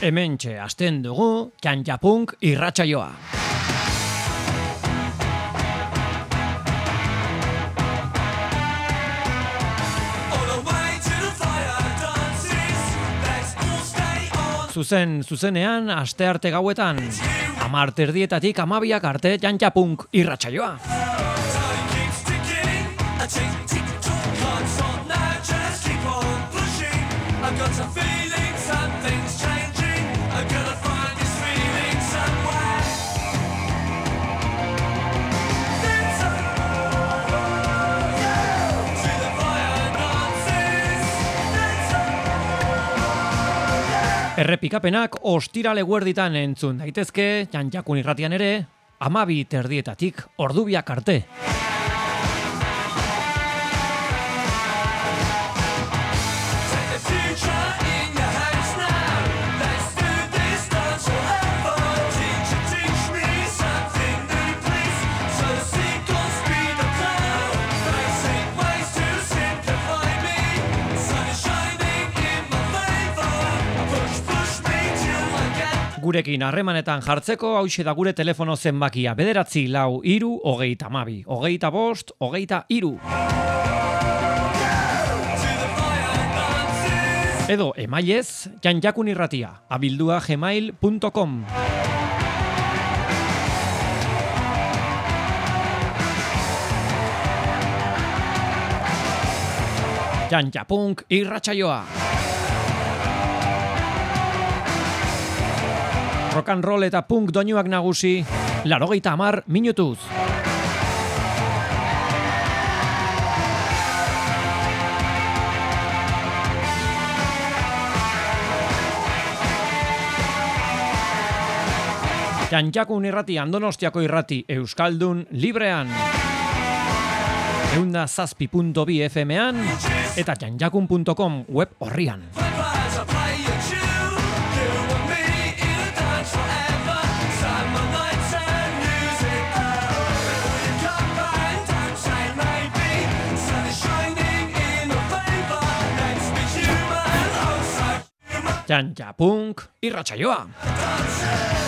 Hementxe hasten dugu Txantxapunk irratsaioa. Zuzen, zuzenean, aste arte gauetan, amar terdietatik amabiak arte Txantxapunk irratsaioa. Errepikapenak ostirale guerditan entzun daitezke, jantzakun irratian ere, amabi terdietatik ordubiak arte. Gurekin harremanetan jartzeko hau da gure telefono zenbakia. Bederatzi lau iru hogeita mabi hogeita bost hogeita iru edo emailez janjakun irratia abildua gmail.com Janjapunk irratsaioa. Rock and roll eta punk doinuak nagusi, larogeita amar minutuz. Jantxakun irrati, andonostiako irrati, Euskaldun, librean. Eunda zazpi.bi FM-an eta jantxakun.com web horrian. Txantxa punk irratsaioa.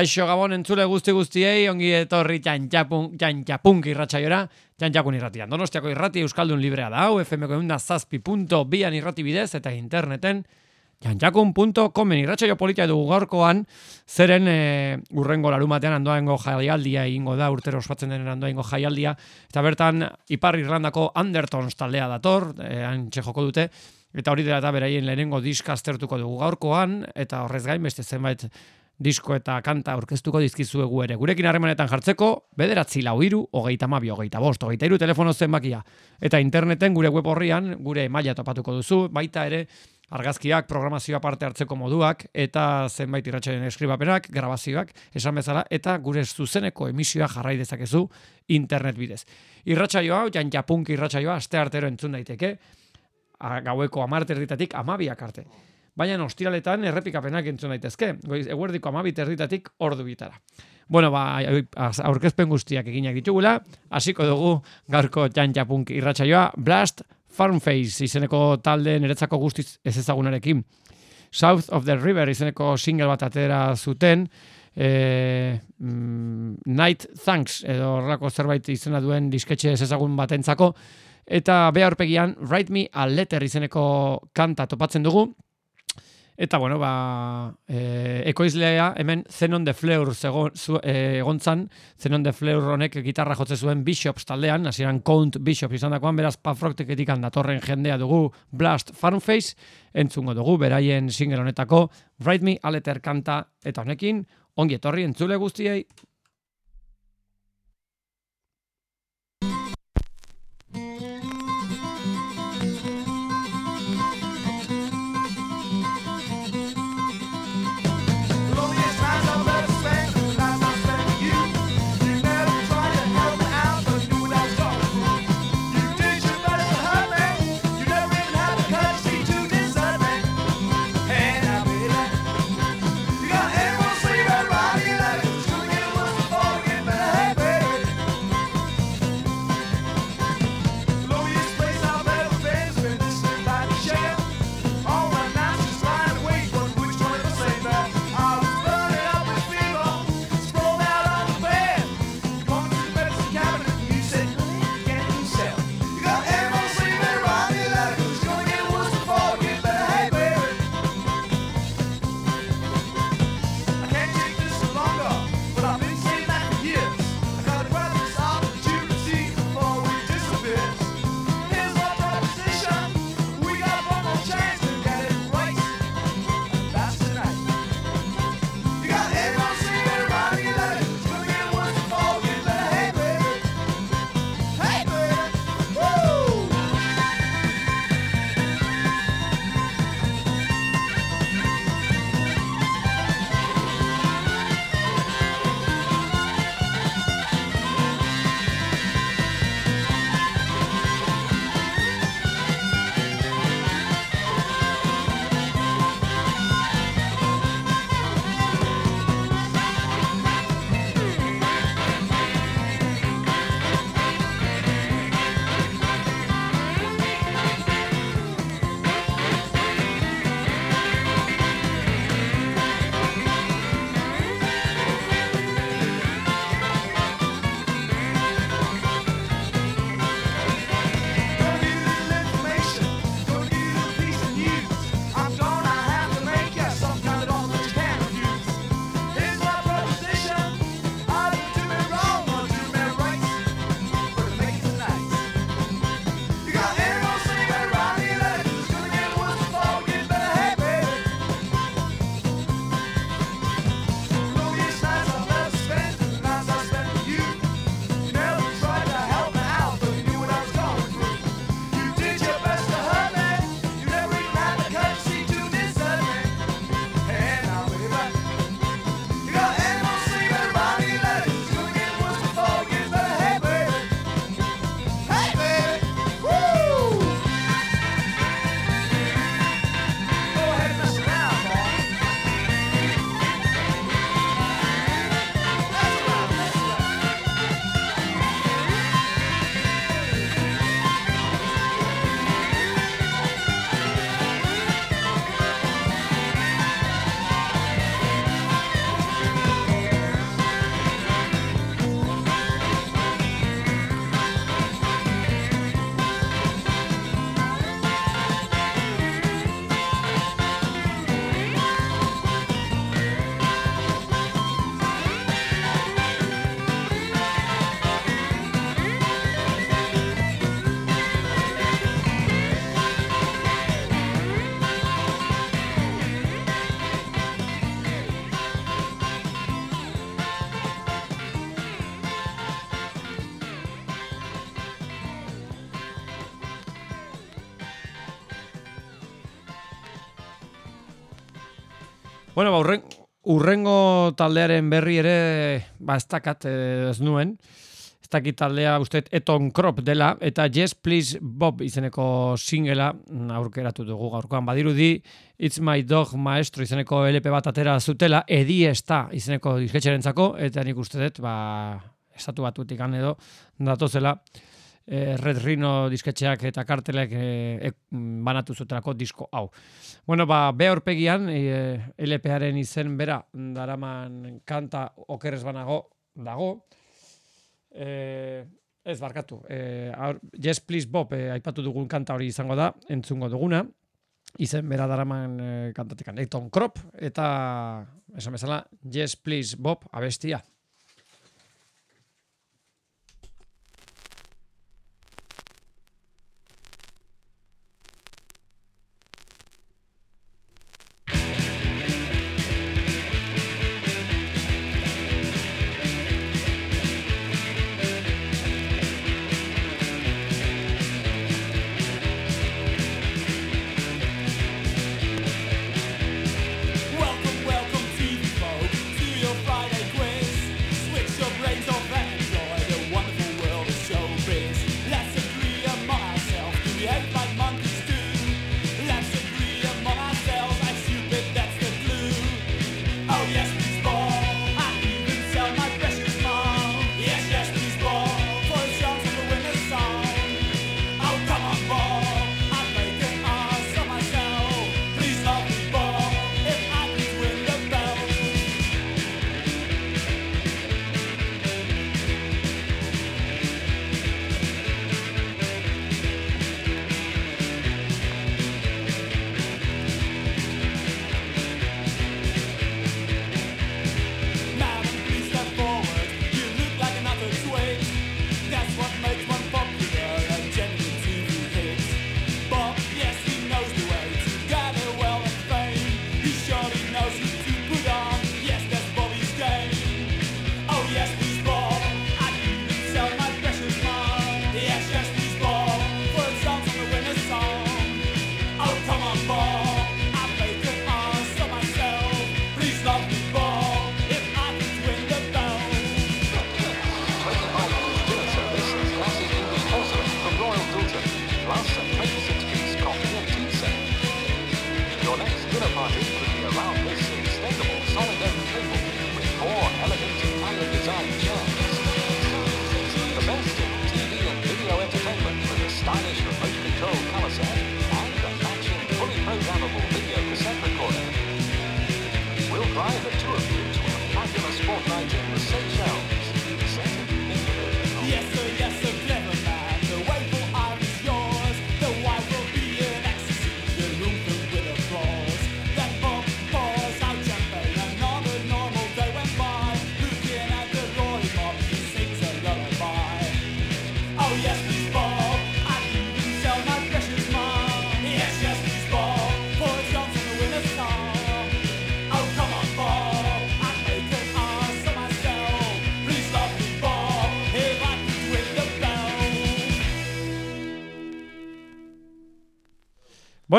Kaixo Gabon entzule guzti guztiei, ongi etorri txantxapunk, irratxaiora, txantxakun irratian. Donostiako irrati Euskaldun librea da hau, FMko egun zazpi.bian irrati bidez eta interneten txantxakun.comen irratxaio politia dugu gaurkoan, zeren e, urrengo larumatean andoaingo jaialdia egingo da, urtero ospatzen denen andoaingo jaialdia, eta bertan Ipar Irlandako Undertones taldea dator, e, antxe joko dute, eta hori dela eta beraien lehenengo diskaztertuko dugu gaurkoan, eta horrez gain beste zenbait disko eta kanta aurkeztuko dizkizuegu ere. Gurekin harremanetan jartzeko, bederatzi lau iru, hogeita mabi, hogeita bost, hogeita iru telefono zenbakia. Eta interneten gure web horrian, gure maila topatuko duzu, baita ere, argazkiak, programazioa parte hartzeko moduak, eta zenbait irratxaren eskribapenak, grabazioak, esan bezala, eta gure zuzeneko emisioa jarrai dezakezu internet bidez. Irratxaioa, jan japunk irratxaioa, aste artero entzun daiteke, gaueko amarterditatik amabiak arte baina ostiraletan errepikapenak entzun daitezke. Goiz, eguerdiko amabit erditatik ordu bitara. Bueno, ba, aurkezpen guztiak eginak ditugula, hasiko dugu garko txantxapunk irratsaioa Blast Farmface izeneko talde niretzako guztiz ez ezagunarekin. South of the River izeneko single bat atera zuten, e, mm, Night Thanks edo horrako zerbait izena duen disketxe ez ezagun batentzako, eta beharpegian Write Me a Letter izeneko kanta topatzen dugu, Eta, bueno, ba, e, ekoizlea hemen Zenon de Fleur e, egontzan, Zenon de Fleur honek gitarra jotze zuen Bishops taldean, hasieran Count Bishop izan dakoan, beraz pafrokteketik datorren jendea dugu Blast Farmface, entzungo dugu, beraien single honetako, Write Me, Aleter kanta, eta honekin, ongi etorri entzule guztiei, Bueno, ba, urren, urrengo taldearen berri ere, ba, ez dakat ez nuen, ez dakit taldea uste Eton Crop dela, eta Yes Please Bob izeneko singela aurkeratu dugu gaurkoan. Badirudi, It's My Dog Maestro izeneko LP bat atera zutela, Edi Esta izeneko disketxerentzako, eta nik uste dut, ba, estatu batutik edo, datozela, e, Red Rhino disketxeak eta kartelek e, banatu zutelako disko hau. Bueno, ba, be horpegian, e, LParen izen bera, daraman kanta okerrez banago dago. E, ez barkatu, e, Yes Please Bob, e, aipatu dugun kanta hori izango da, entzungo duguna, izen bera daraman e, kantatikan, Eton Crop, eta esan bezala, Yes Please Bob, abestia.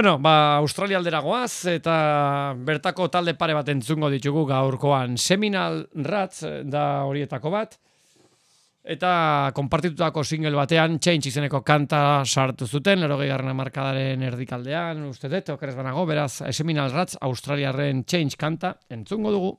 Bueno, ba, Australia aldera goaz, eta bertako talde pare bat entzungo ditugu gaurkoan. Seminal Rats da horietako bat, eta konpartitutako single batean, Change izeneko kanta sartu zuten, lero gehiagaren markadaren erdikaldean, uste dut, okeres banago, beraz, Seminal Rats, Australiaren Change kanta, entzungo dugu.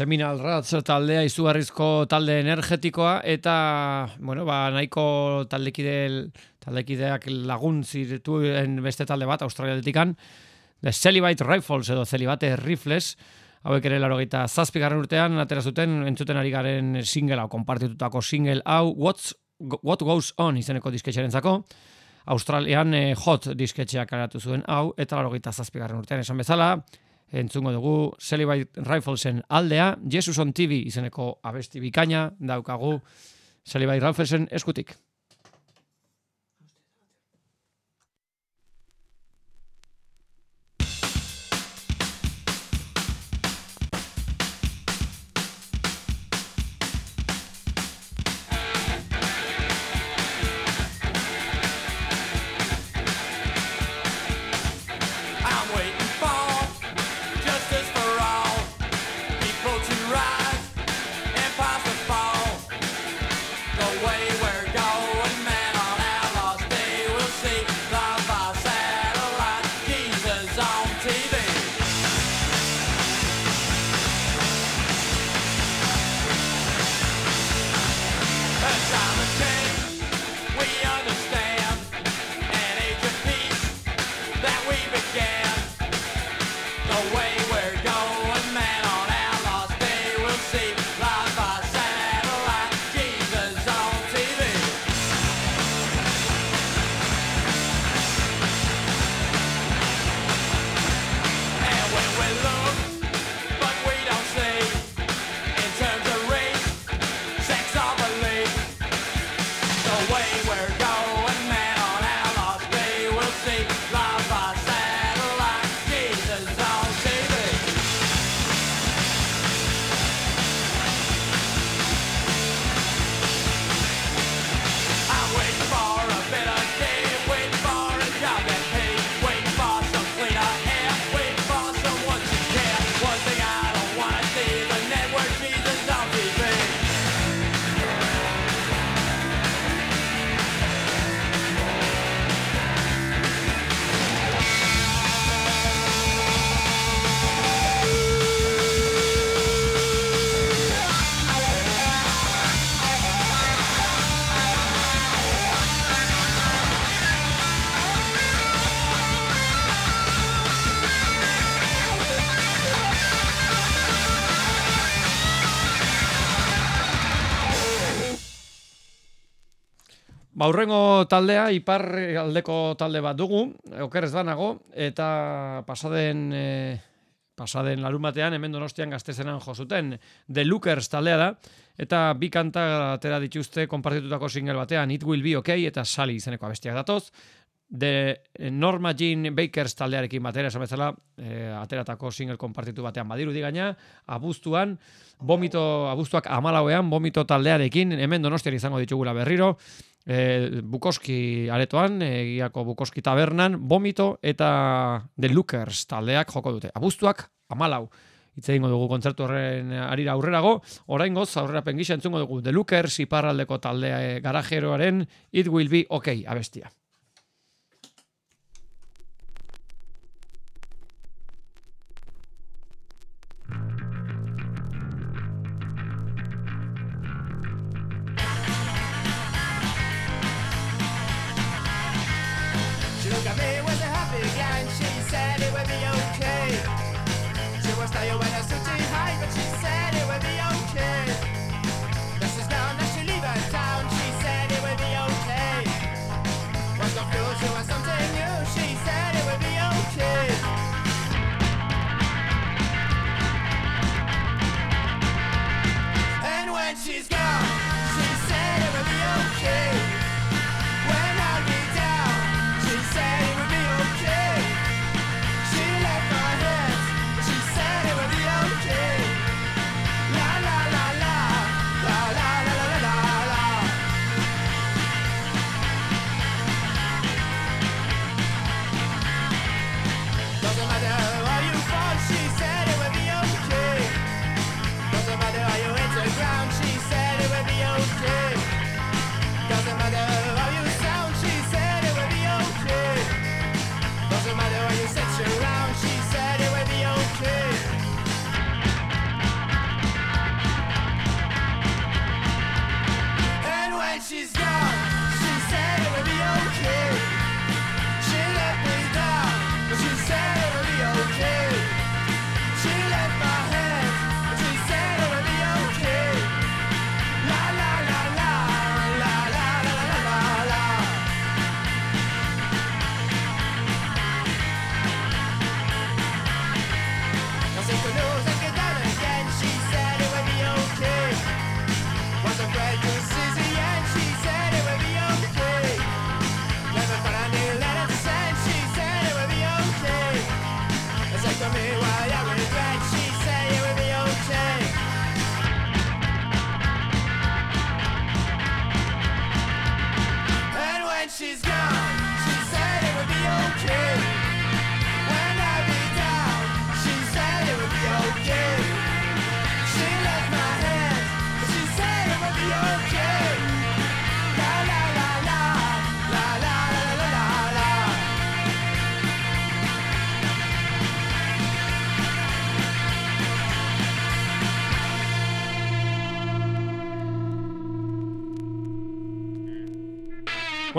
Seminal Rats taldea izugarrizko talde energetikoa eta bueno, ba, nahiko taldekide taldekideak lagun zirtuen beste talde bat australiatetikan The Celibate Rifles edo Celibate Rifles hauek ere laro gita zazpigarren urtean atera zuten entzuten ari garen single hau konpartitutako single hau What's, What Goes On izeneko disketxaren zako Australian eh, hot disketxeak aratu zuen hau eta laro gita zazpigarren urtean esan bezala entzungo dugu Celibate Riflesen aldea, Jesus on TV izeneko abesti bikaina daukagu Celibate Riflesen eskutik. Baurrengo taldea, ipar aldeko talde bat dugu, oker ez banago, eta pasaden, e, pasaden larun batean, hemen donostian gaztezenan josuten, The Lookers taldea da, eta bi kanta atera dituzte konpartitutako single batean, It Will Be Okay, eta Sally izeneko abestiak datoz, The Norma Jean Bakers taldearekin batera, esan bezala, e, ateratako single konpartitu batean badiru digaina, abuztuan, bomito, abuztuak amalauean, bomito taldearekin, hemen donostian izango ditugula berriro, e, Bukoski aretoan, egiako Bukoski tabernan, Bomito eta The Lookers taldeak joko dute. Abuztuak, amalau, hitz egingo dugu kontzertu horren arira aurrerago, orain goz, aurrera pengisa entzungo dugu The Lookers iparraldeko taldea e, garajeroaren It Will Be Okay abestia.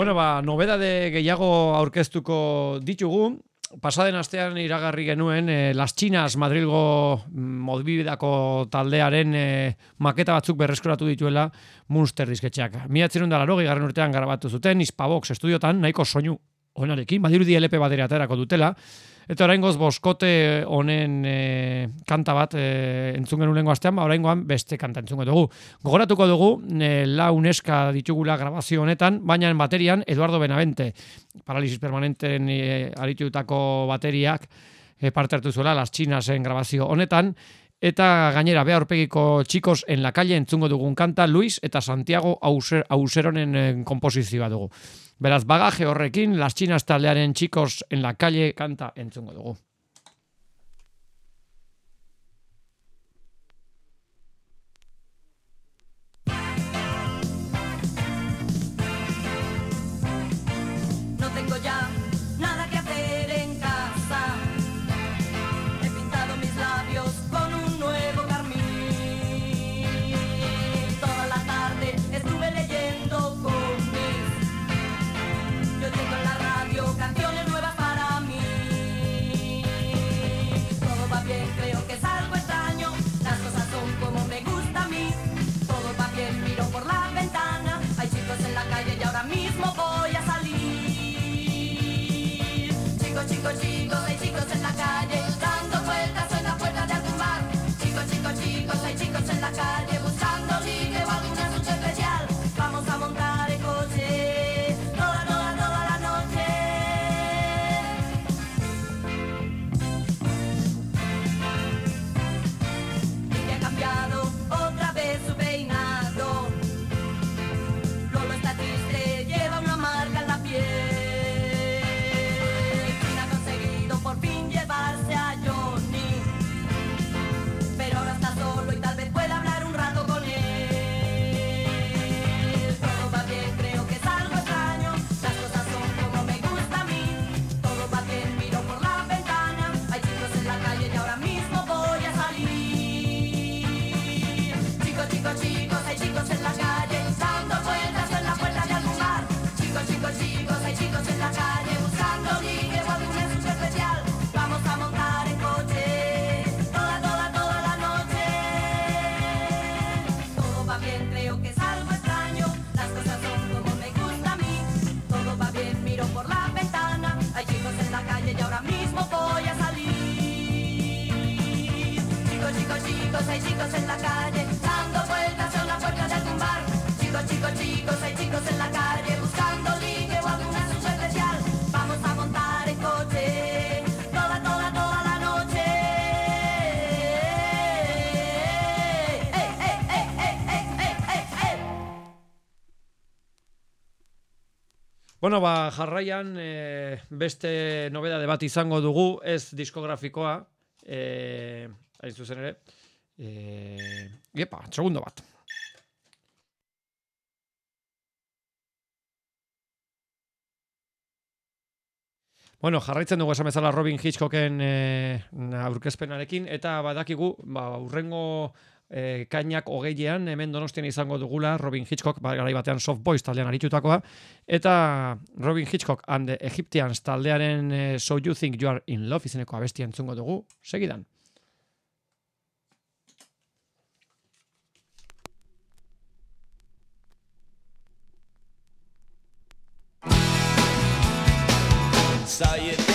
Bueno, ba, nobedade gehiago aurkeztuko ditugu. Pasaden astean iragarri genuen eh, Las Chinas Madrilgo mm, modbidako taldearen eh, maketa batzuk berreskuratu dituela Munster disketxeak. Miatzerun da laro, garren urtean garabatu zuten, Ispabox estudiotan, nahiko soinu onarekin, badirudi LP batera aterako dutela, Eta oraingoz boskote honen e, kanta bat e, entzun genuen lengo astean, ba oraingoan beste kanta entzungo dugu. Gogoratuko dugu e, la uneska ditugula grabazio honetan, baina baterian Eduardo Benavente, paralisis permanenten e, aritutako bateriak e, parte hartu zuela las chinasen grabazio honetan, eta gainera beha horpegiko txikos en la calle entzungo dugun kanta Luis eta Santiago Auseronen e, komposizioa dugu. Beraz, bagaje horrekin, las chinas taldearen txikos en la calle kanta entzungo dugu. Georgie. chicos en la calle, dando vueltas a una puerta de algún. Chicos, chicos, chicos, hay chicos en la calle, buscando ligue o alguna suya especial. Vamos a montar en coche, toda, toda, toda la noche. Bueno, ba, jarraian e, beste nobedade bat izango dugu, ez diskografikoa, e, hain zuzen ere, e, epa, segundo bat. Bueno, jarraitzen dugu esan bezala Robin Hitchcocken e, aurkezpenarekin, eta badakigu, ba, urrengo e, kainak hogeilean, hemen donostian izango dugula Robin Hitchcock, ba, garai batean soft boys taldean aritutakoa, eta Robin Hitchcock and the Egyptians taldearen e, So You Think You Are In Love izeneko abestia entzungo dugu, segidan. So you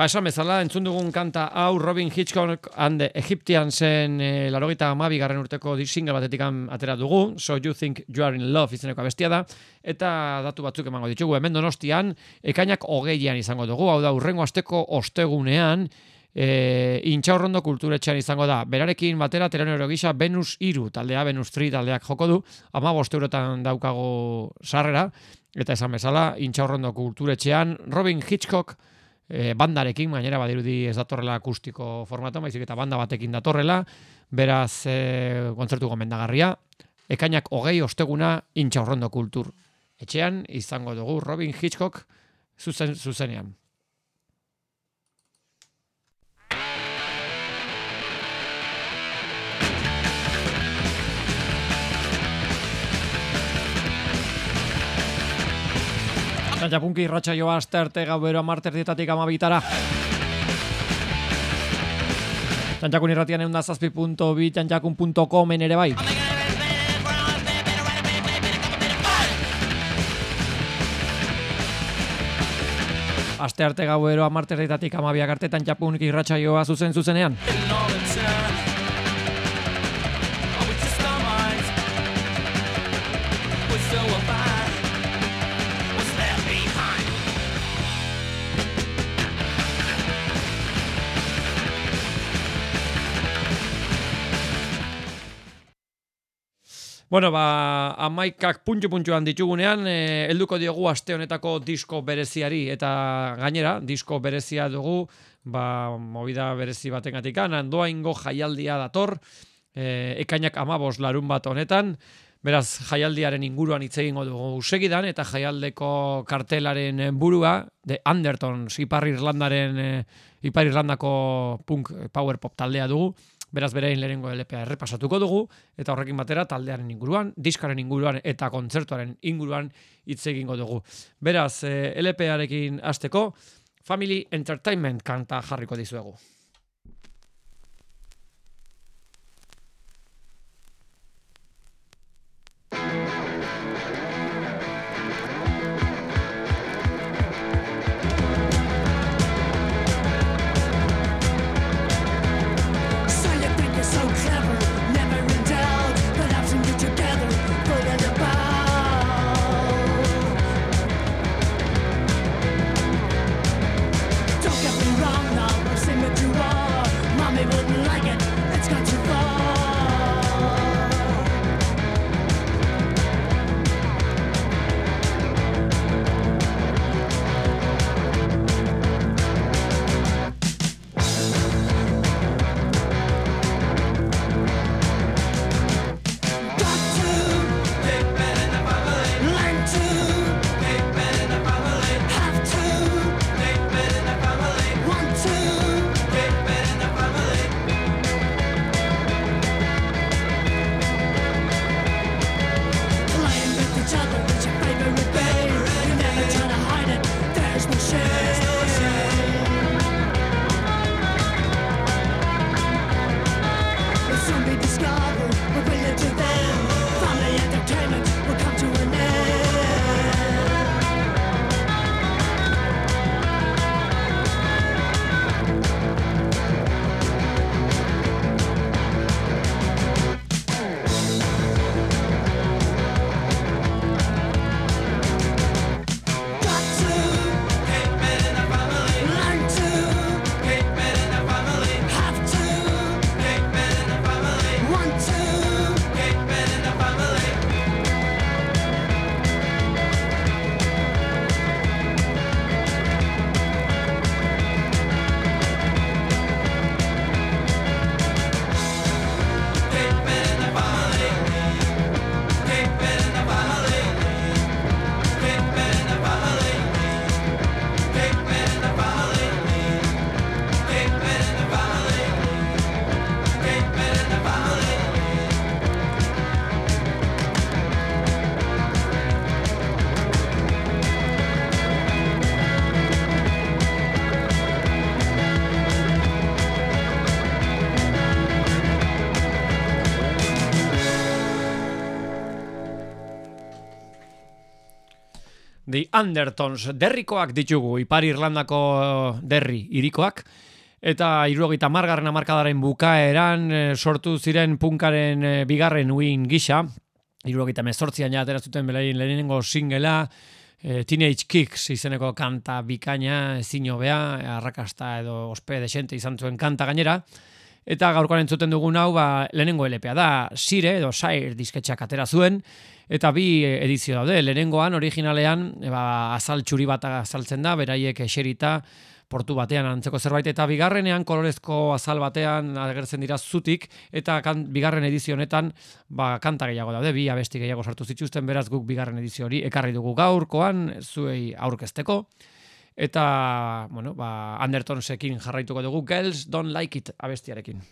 Ba, esan bezala, entzun dugun kanta hau Robin Hitchcock and the Egyptiansen e, larogita amabi garren urteko single batetik atera dugu, So You Think You Are In Love izeneko abestia da, eta datu batzuk emango ditugu, hemen donostian, ekainak hogeian izango dugu, hau da, urrengo asteko ostegunean, e, intxaurrondo kulturetxean izango da. Berarekin batera telenero gisa Venus Iru taldea, Venus 3 taldeak joko du, ama eurotan daukago sarrera, eta esan bezala, intxaurrondo kulturetxean, Robin Hitchcock e, bandarekin, gainera badirudi ez datorrela akustiko formato, baizik eta banda batekin datorrela, beraz e, kontzertu gomendagarria, ekainak hogei osteguna intxaurrondo kultur. Etxean izango dugu Robin Hitchcock zuzen, zuzenean. Txantxapunki irratxa joa aste arte gauero amarterdietatik amabitara. Txantxakun irratian egun da zazpi.bi, txantxakun.comen ere bai. Aste arte gauero amarterdietatik amabiak arte txantxapunki irratxa joa zuzen zuzenean. Bueno, ba, amaikak puntxu-puntxuan ditugunean, eh, helduko diogu aste honetako disko bereziari, eta gainera, disko berezia dugu, ba, movida berezi batengatik. Andoa ingo jaialdia dator, eh, ekainak amabos larun bat honetan, beraz, jaialdiaren inguruan hitz egingo dugu segidan, eta jaialdeko kartelaren burua, de Andertons, Ipar Irlandaren, eh, Ipar Irlandako punk power pop taldea dugu, Beraz berein lehenengo LPA errepasatuko dugu eta horrekin batera taldearen inguruan, diskaren inguruan eta kontzertuaren inguruan hitz egingo dugu. Beraz, eh, LParekin hasteko Family Entertainment kanta jarriko dizuegu. The Undertones, derrikoak ditugu, Ipar Irlandako derri, irikoak, eta irurogeita margarren amarkadaren bukaeran eh, sortu ziren punkaren eh, bigarren uin gisa, irurogeita mezortzian ja atera zuten belain lehenengo singela, eh, Teenage Kicks izeneko kanta bikaina, ezin hobea, arrakasta edo ospe desente izan zuen kanta gainera, Eta gaurkoan entzuten dugun hau, ba, lehenengo LPA da, Sire edo Sire disketxak atera zuen, eta bi edizio daude, lehenengoan, originalean, ba, azal txuri bat azaltzen da, beraiek eserita, portu batean antzeko zerbait, eta bigarrenean kolorezko azal batean agertzen dira zutik, eta kan, bigarren edizio honetan, ba, kanta gehiago daude, bi abesti gehiago sartu zituzten, beraz guk bigarren edizio hori ekarri dugu gaurkoan, zuei aurkezteko. Eta, bueno, ba, Undertonsekin jarraituko dugu, Girls Don't Like It abestiarekin.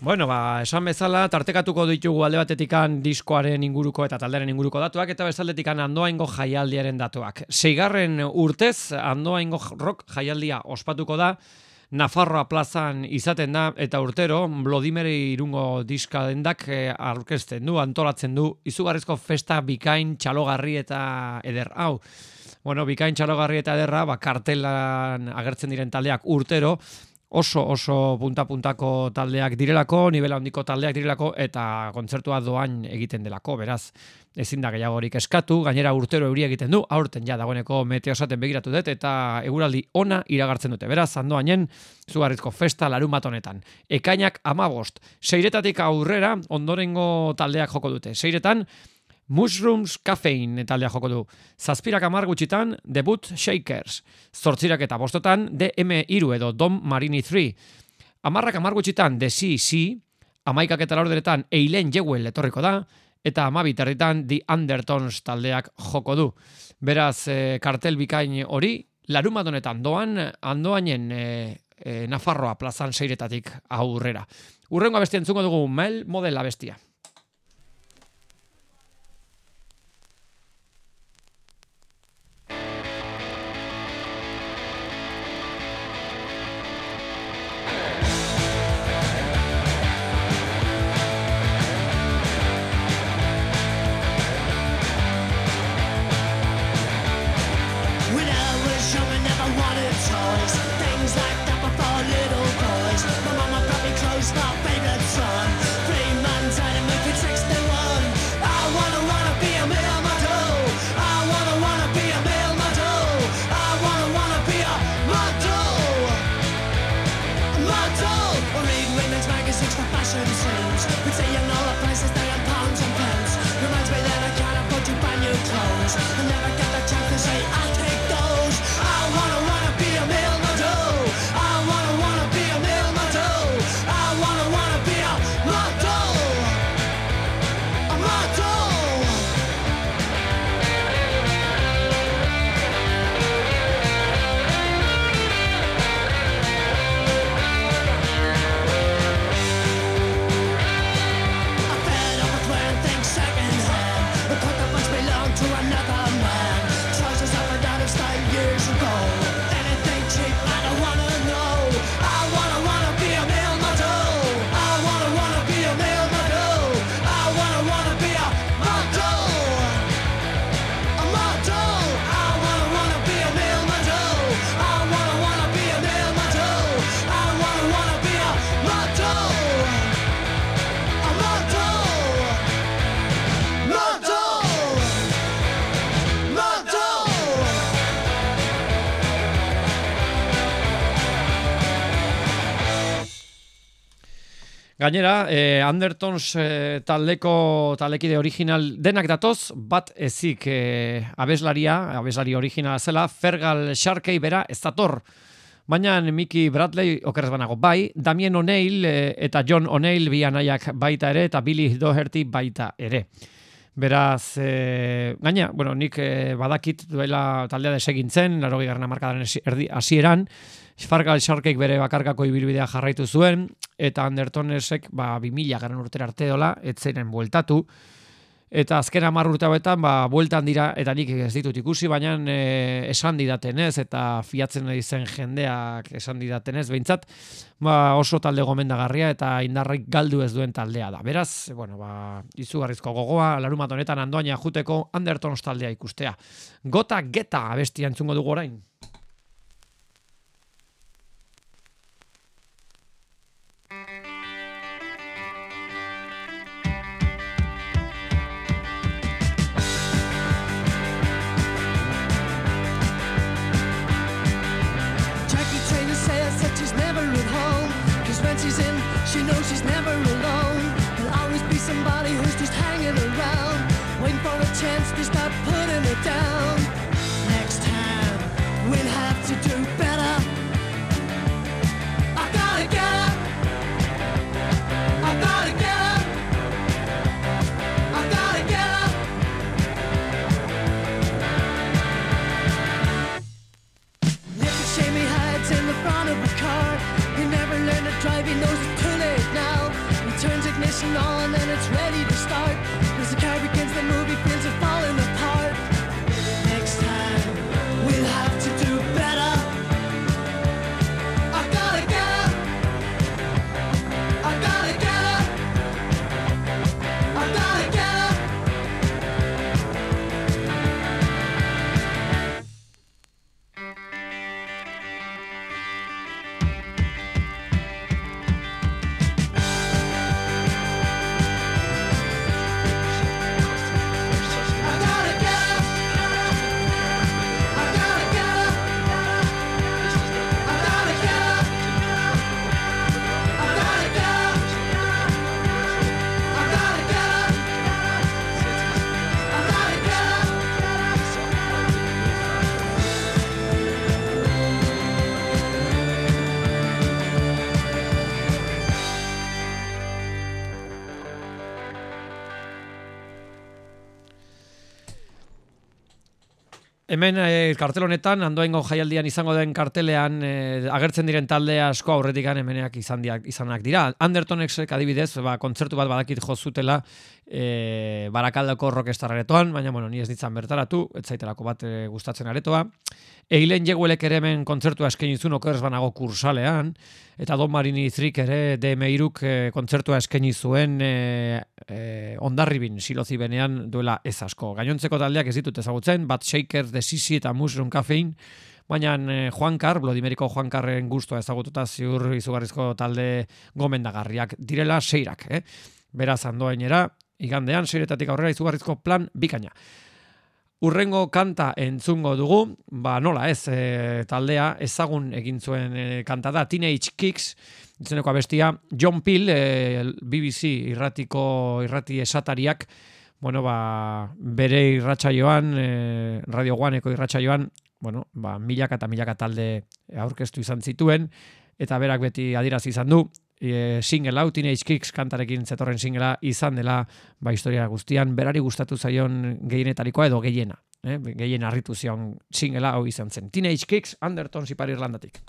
Bueno, ba, esan bezala, tartekatuko ditugu alde batetikan diskoaren inguruko eta talderen inguruko datuak, eta bezaldetikan andoaingo jaialdiaren datuak. Seigarren urtez, andoaingo rock jaialdia ospatuko da, Nafarroa plazan izaten da, eta urtero, Blodimere irungo diska dendak eh, aurkezten du, antolatzen du, izugarrizko festa bikain txalogarri eta eder hau. Bueno, bikain txalogarri eta ederra, ba, kartelan agertzen diren taldeak urtero, oso oso punta-puntako taldeak direlako, nivela handiko taldeak direlako, eta kontzertua doan egiten delako, beraz, ezin da gehiagorik eskatu, gainera urtero euria egiten du, aurten ja dagoeneko meteosaten begiratu dut, eta eguraldi ona iragartzen dute. Beraz, handoainen, zugarrizko festa larun bat honetan. Ekainak amabost, seiretatik aurrera, ondorengo taldeak joko dute. Seiretan, Mushrooms Caffeine taldea joko du. Zazpirak amar gutxitan, debut Shakers. Zortzirak eta bostotan, DM iru edo Dom Marini 3. Amarrak amar gutxitan, The CC. Amaikak eta laurderetan, Eilen Jewel etorriko da. Eta amabiterritan, The Undertones taldeak joko du. Beraz, eh, kartel bikain hori, larun honetan doan, andoainen eh, eh, Nafarroa plazan seiretatik aurrera. Urrengo abestia entzungo dugu, Mel Model abestia. Gainera, eh, Andertons eh, taldeko talekide original denak datoz, bat ezik eh, abeslaria, abeslari originala zela, Fergal Sharkei bera ez dator. Baina Mickey Bradley okerrez banago bai, Damien O'Neill eh, eta John O'Neill bi anaiak baita ere, eta Billy Doherty baita ere. Beraz, e, gaina, bueno, nik e, badakit duela taldea desegintzen, laro esi- erdi hasieran, Fargal Sharkek bere bakarkako ibilbidea jarraitu zuen, eta Andertonesek ba, 2000 garen urtera arte dola, etzenen bueltatu, eta azken hamar urte hauetan, ba, bueltan dira, eta nik ez ditut ikusi, baina e, esan didatenez, eta fiatzen nahi zen jendeak esan didatenez, behintzat, ba, oso talde gomendagarria eta indarrik galdu ez duen taldea da. Beraz, bueno, ba, izugarrizko gogoa, larumat honetan andoaina juteko Andertons taldea ikustea. Gota geta abestia entzungo dugu orain. snarling and it's Hemen e, kartel honetan, andoengo jaialdian izango den kartelean e, agertzen diren talde asko aurretikan hemeneak izan diak, izanak dira. Andertonek adibidez, ba, kontzertu bat badakit jozutela e, barakaldako rockestarretoan, baina bueno, ni ez ditzan bertaratu, ez zaitelako bat e, gustatzen aretoa. Eilen jeguelek ere hemen kontzertua eskaini zuen okerz banago kursalean, eta Don Marini Zrik ere DM-iruk e, kontzertua eskaini zuen e, e, ondarribin silozi benean duela ez asko. Gainontzeko taldeak ez ditut ezagutzen, bat Shaker, The Sisi eta Mushroom Caffeine, baina e, Juankar, Blodimeriko Juankarren guztua ezagututa ziur izugarrizko talde gomendagarriak direla seirak, eh? Beraz, andoainera, igandean, seiretatik aurrera izugarrizko plan bikaina. Urrengo kanta entzungo dugu, ba nola ez, e, taldea ezagun egin zuen e, kanta da Teenage Kicks, izeneko abestia. John Peel, e, BBC irratiko irrati esatariak, bueno, ba, bere irratsaioan, e, Radio Guaneko irratsaioan, bueno, ba, milaka eta milaka talde aurkeztu izan zituen, eta berak beti adierazi izan du, e, single hau, Teenage Kicks kantarekin zetorren singela izan dela ba, historia guztian, berari gustatu zaion gehienetarikoa edo gehiena. Eh? Gehien harritu zion singela hau izan zen. Teenage Kicks, Underton Zipar Irlandatik.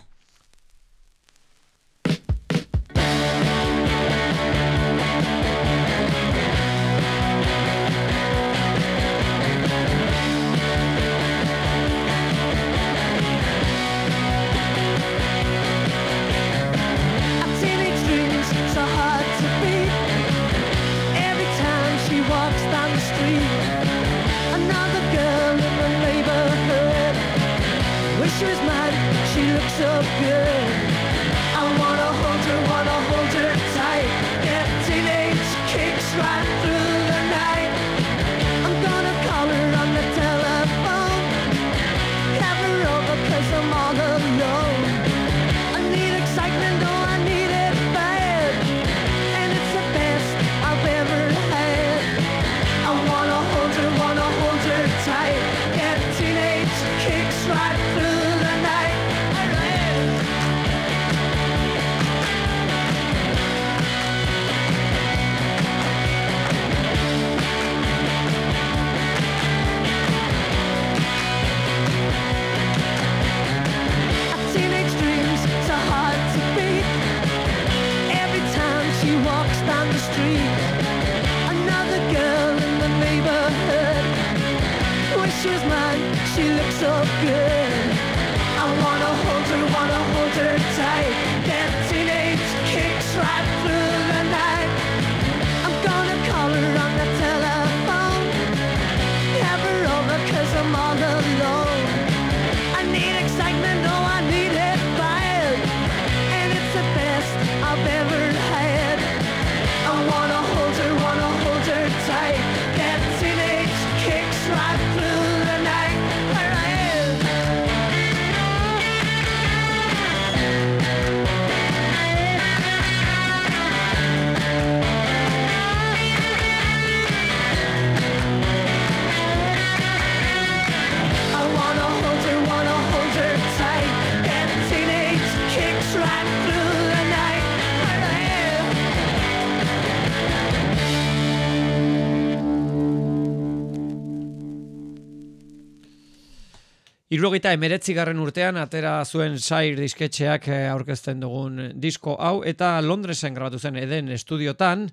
Irrogeita emeretzigarren urtean atera zuen Sair disketxeak eh, aurkezten dugun disko hau eta Londresen grabatu zen Eden estudiotan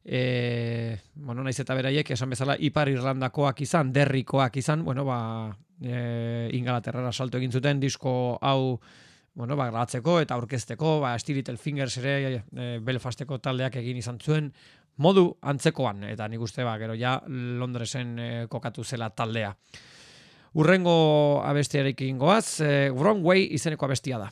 e, bueno, naiz eta beraiek esan bezala Ipar Irlandakoak izan, derrikoak izan, bueno, ba, e, Ingalaterrara salto egin zuten disko hau bueno, ba, grabatzeko eta aurkezteko, ba, Still Little Fingers ere e, Belfasteko taldeak egin izan zuen modu antzekoan, eta nik uste ba, gero ja Londresen e, kokatu zela taldea. Urrengo abestiarekin goaz, eh, Wrong Way izeneko abestia da.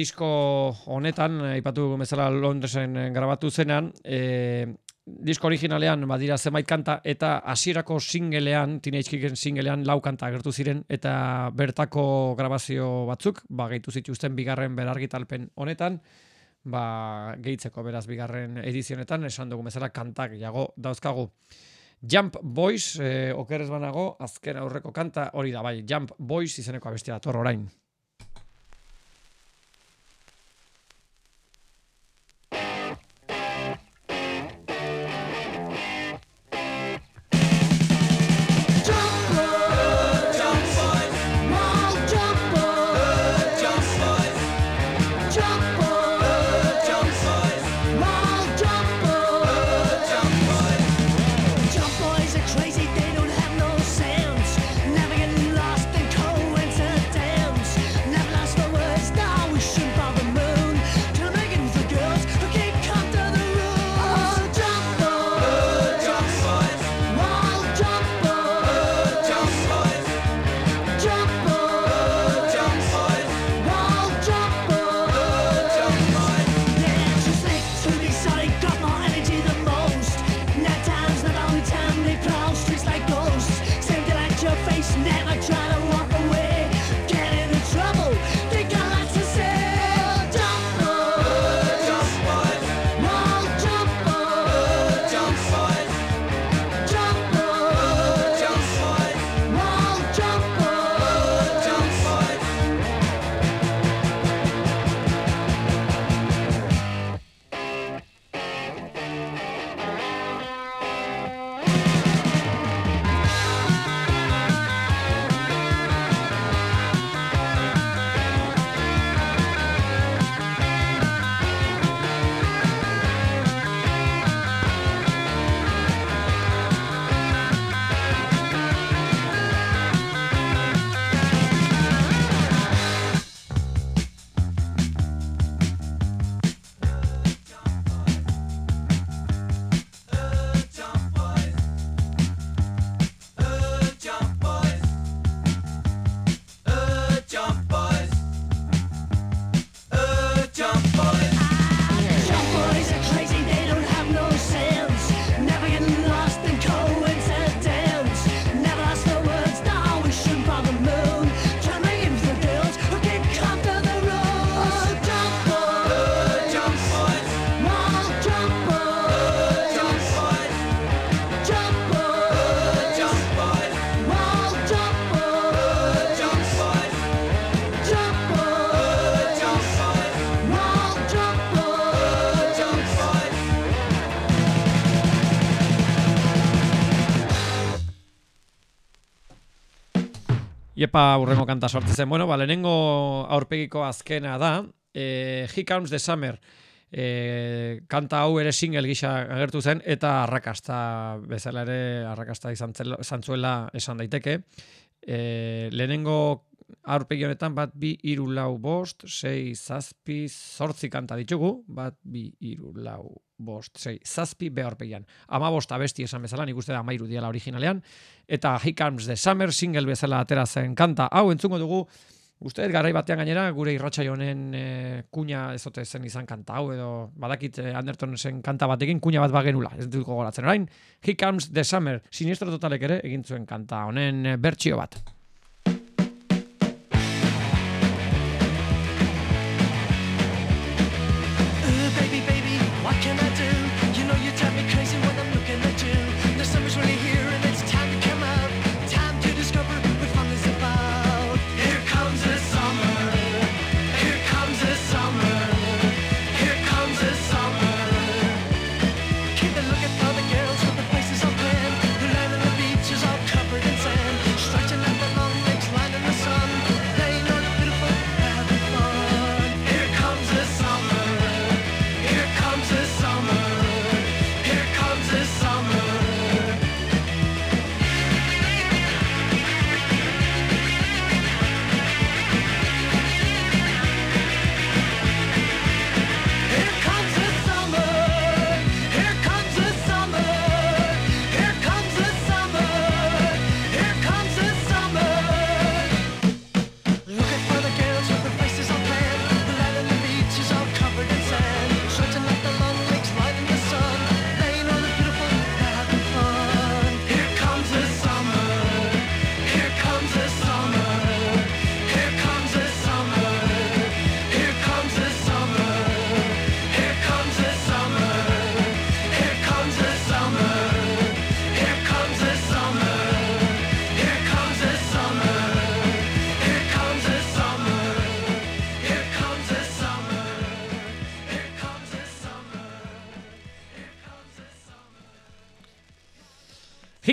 Disko honetan, aipatu bezala Londresen grabatu zenan, e, disko originalean badira zenbait kanta eta hasierako singlean, Teenage Kicken singlean lau kanta agertu ziren eta bertako grabazio batzuk, ba gehitu zituzten bigarren berargitalpen honetan, ba gehitzeko beraz bigarren edizionetan esan dugu bezala kantak gehiago dauzkagu. Jump Boys, eh, okerrez banago, azken aurreko kanta hori da, bai, Jump Boys izeneko abestia dator orain. Iepa urrengo kanta sortu zen. Bueno, ba, lehenengo aurpegiko azkena da, e, He Comes the Summer, e, kanta hau ere single gisa agertu zen, eta arrakasta bezala ere arrakasta izan, zela- izan zuela esan daiteke. E, lehenengo aurpegi honetan bat bi hiru lau bost, sei zazpi, zortzi kanta ditugu, bat bi hiru lau bost, sei zazpi be aurpegian. Ama bost abesti esan bezala, nik uste da amairu diala originalean, eta He Comes the Summer single bezala atera zen kanta. Hau entzungo dugu, uste garai batean gainera, gure irratxai honen e, kuña ezote zen izan kanta hau, edo badakit e, Anderton zen kanta batekin kuña bat bagenula, ez dut gogoratzen orain. He Comes the Summer, sinistro totalek ere egin zuen kanta honen e, bertsio bat.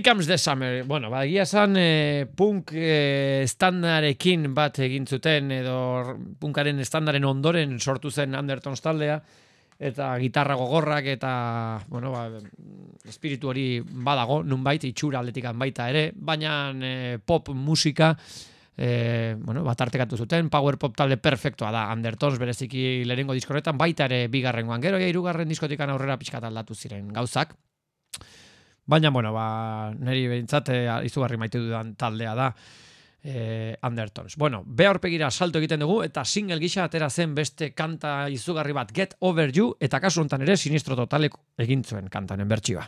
Comes the summer. Bueno, ba, egia esan eh, punk eh, estandarekin bat egin zuten edo punkaren estandaren ondoren sortu zen Undertones taldea eta gitarra gogorrak eta bueno, ba, espiritu hori badago, nunbait, itxura aldetikan baita ere, baina eh, pop musika e, bueno, bat artekatu zuten, power pop talde perfektoa da, Undertones bereziki lehenengo diskoretan, baita ere bigarrengoan, gero ja hirugarren diskotikan aurrera pixkat aldatu ziren gauzak, Baina, bueno, ba, niri behintzat eh, izugarri maite dudan taldea da eh, Undertones. Bueno, be aurpegira salto egiten dugu eta single gisa atera zen beste kanta izugarri bat Get Over You eta kasu honetan ere sinistro totalek egin zuen kantanen bertsioa.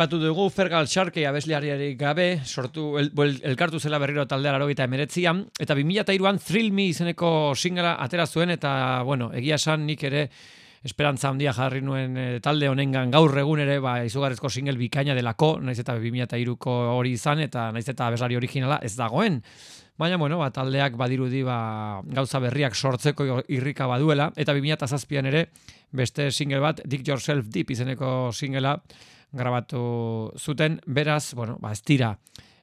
Aipatu dugu Fergal Sharkey abesliariari gabe sortu el, el- elkartu zela berriro taldea larogeita emeretzian eta 2003an Thrill Me izeneko singela atera zuen eta bueno, egia esan nik ere esperantza handia jarri nuen eh, talde honengan gaur egun ere ba, izugarrizko single bikaina delako, naiz eta 2003ko hori izan eta naiz eta abeslari originala ez dagoen. Baina, bueno, ba, taldeak badirudi ba, gauza berriak sortzeko irrika baduela, eta 2007an ere beste single bat, Dig Yourself Deep izeneko singela, grabatu zuten, beraz, bueno, ba, ez dira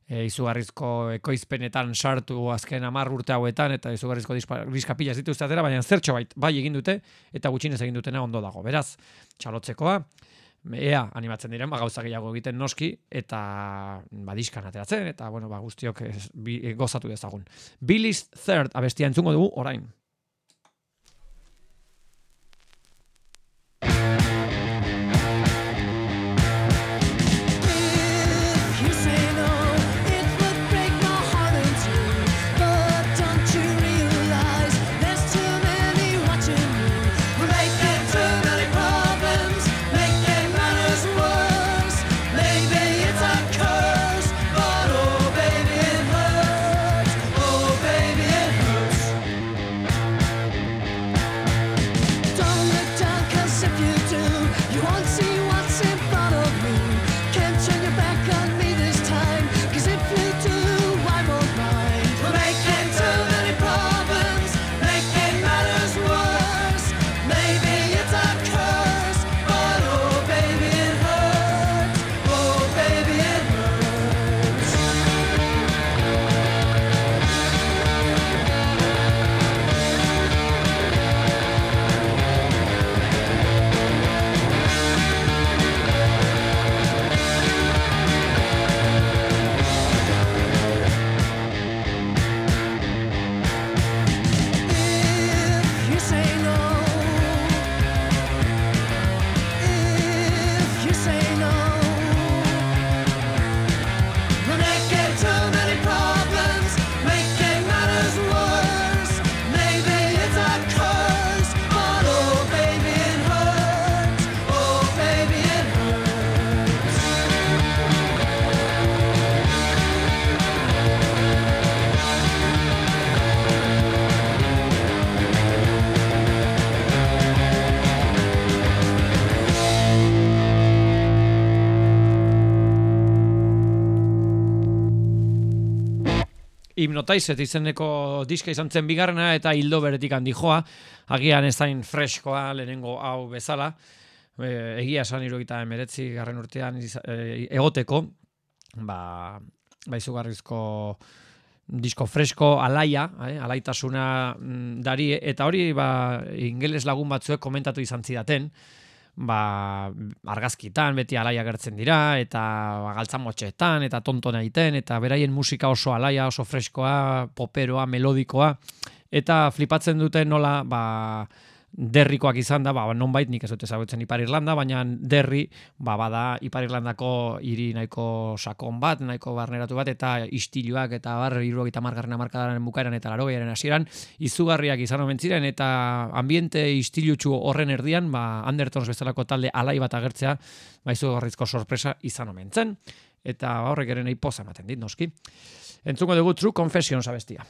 e, izugarrizko ekoizpenetan sartu azken amar urte hauetan, eta izugarrizko diskapila ez dituzte atera, baina zertxo bait, bai egin dute, eta gutxinez egin dutena ondo dago. Beraz, txalotzekoa, ea animatzen diren, ba, gauza gehiago egiten noski, eta ba, diskan ateratzen, eta bueno, ba, guztiok ez, bi, gozatu dezagun. Billy's Third abestia entzungo dugu orain. Hypnotized izeneko diska izan zen bigarrena eta hildo beretik handi joa, agian ezain freskoa lehenengo hau bezala, e, egia esan irugaita emeretzi garren urtean iza- e, egoteko, ba, ba izugarrizko disko fresko, alaia, eh, alaitasuna mm, dari, eta hori ba, ingeles lagun batzuek komentatu izan zidaten, ba, argazkitan beti alaia gertzen dira, eta ba, galtzan motxetan, eta tonton egiten, eta beraien musika oso alaia, oso freskoa, poperoa, melodikoa, eta flipatzen dute nola, ba, derrikoak izan da, ba, nonbait nik ez dut ezagutzen Ipar Irlanda, baina derri ba, bada Ipar Irlandako hiri nahiko sakon bat, nahiko barneratu bat, eta istiluak eta bar, irurogeita margarren amarkadaren bukaeran eta larogeiaren hasieran izugarriak izan omen ziren, eta ambiente istilutsu horren erdian, ba, Undertones bezalako talde alai bat agertzea, ba, izugarrizko sorpresa izan omen zen, eta horrek ere nahi poza ematen dit, noski. Entzungo dugu True Confessions abestia.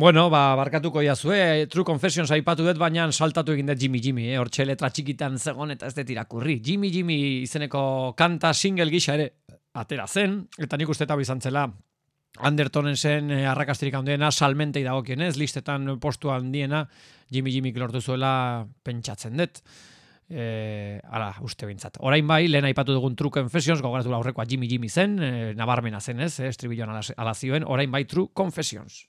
Bueno, ba, barkatuko jazue, True Confessions aipatu dut, baina saltatu egin dut Jimmy Jimmy, eh? hortxe letra txikitan zegoen eta ez dut irakurri. Jimmy Jimmy izeneko kanta single gisa ere atera zen, eta nik uste eta izan zela Andertonen zen eh, arrakastirik handiena salmentei dagokienez, listetan postu handiena Jimmy Jimmy lortu zuela pentsatzen dut. E, ala, uste bintzat. Orain bai, lehen aipatu dugun True Confessions, gogoratu aurrekoa Jimmy Jimmy zen, e, nabarmena zen ez, eh, estribilloan ala, ala zioen, orain bai True Confessions.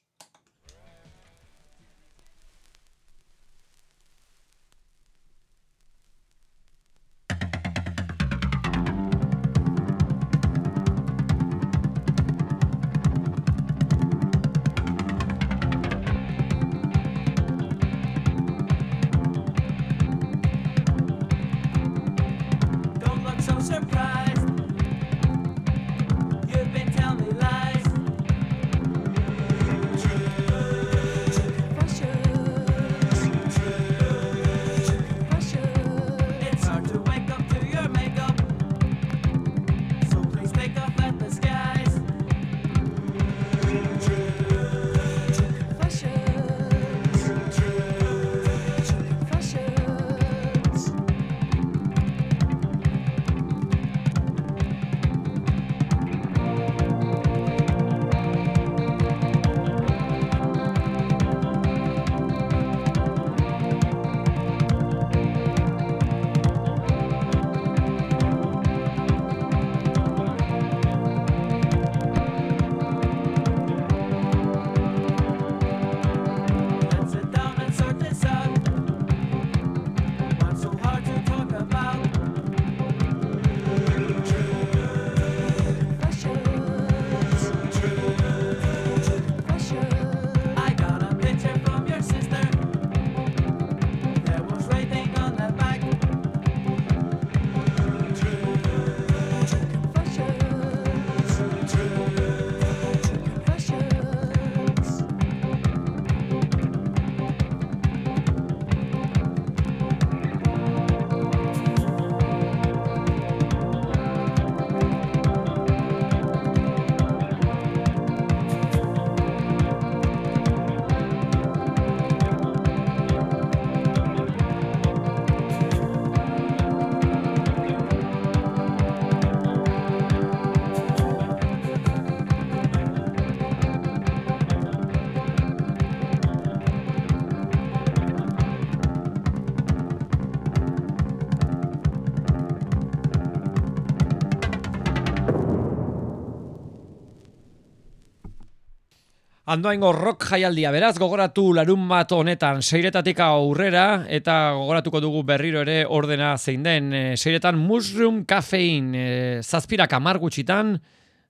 Andoaingo rock jaialdia, beraz, gogoratu larun bat honetan, seiretatik aurrera, eta gogoratuko dugu berriro ere ordena zein den, e, seiretan Mushroom Caffeine, e, zazpirak amar gutxitan,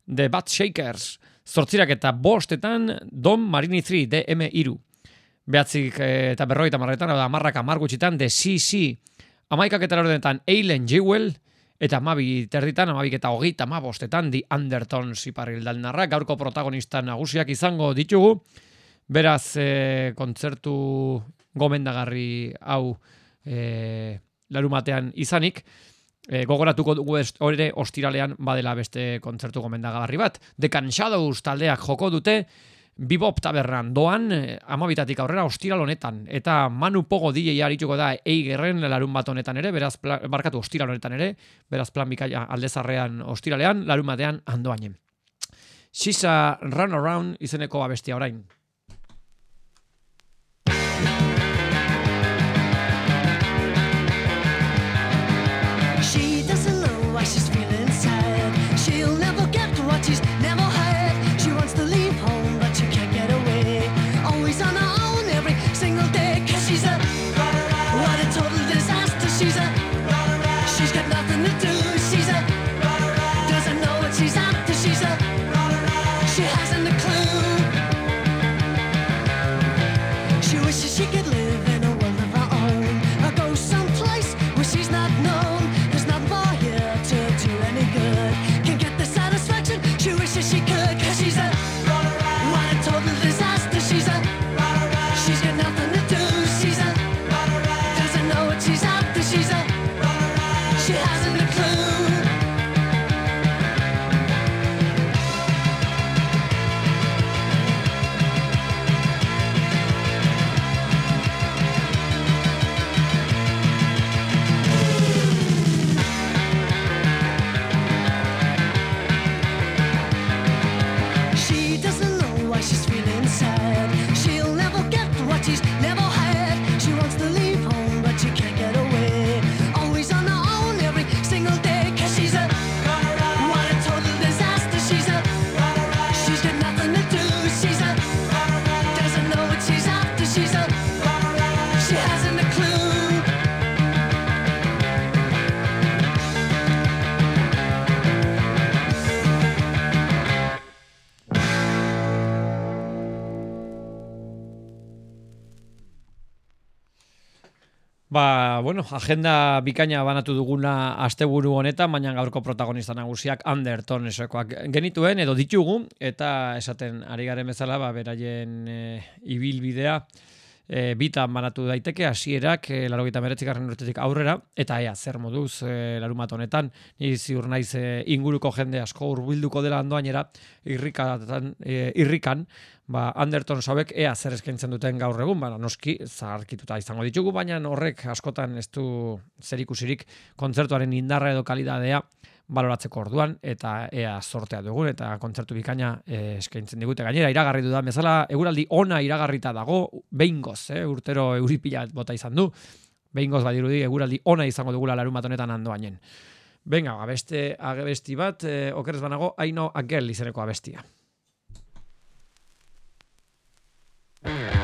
The Bat Shakers, zortzirak eta bostetan, Don Marini 3, DM iru. Behatzik e, eta berroita marretan, hau da, amarrak amar gutxitan, The CC, amaikak eta ordenetan, Eilen Jewel, eta amabi terditan, amabik eta hogeita amabostetan, The Undertones iparrildal narra, gaurko protagonista nagusiak izango ditugu, beraz, e, kontzertu gomendagarri hau e, larumatean izanik, e, gogoratuko dugu ere ostiralean badela beste kontzertu gomendagarri bat. The Can Shadows taldeak joko dute, Bebop tabernan doan, eh, amabitatik aurrera ostiral honetan. Eta Manu Pogo DJ arituko da eigerren larun bat honetan ere, beraz, pla, barkatu ostiral honetan ere, beraz plan bikaia aldezarrean ostiralean, larun batean andoainen. Sisa Run Around izeneko abestia orain. Ba, bueno, agenda bikaina banatu duguna asteburu honetan, baina gaurko protagonista nagusiak Anderton esokoak genituen edo ditugu eta esaten ari garen bezala, ba beraien e, ibilbidea e, bitan banatu daiteke hasierak e, 89garren urtetik aurrera eta ea zer moduz e, larumat honetan ni ziur naiz e, inguruko jende asko hurbilduko dela andoainera irrikatan e, irrikan ba Anderton hauek ea zer eskaintzen duten gaur egun, ba noski zaharkituta izango ditugu, baina horrek askotan ez du zerikusirik kontzertuaren indarra edo kalidadea baloratzeko orduan eta ea sortea dugun eta kontzertu bikaina eh, eskaintzen digute gainera iragarri dudan bezala eguraldi ona iragarrita dago behingoz, eh, urtero euripila bota izan du behingoz badirudi eguraldi ona izango dugula larun honetan andoainen. Venga, abeste abesti bat, eh, okerez banago, Aino Agel izeneko abestia. Mm.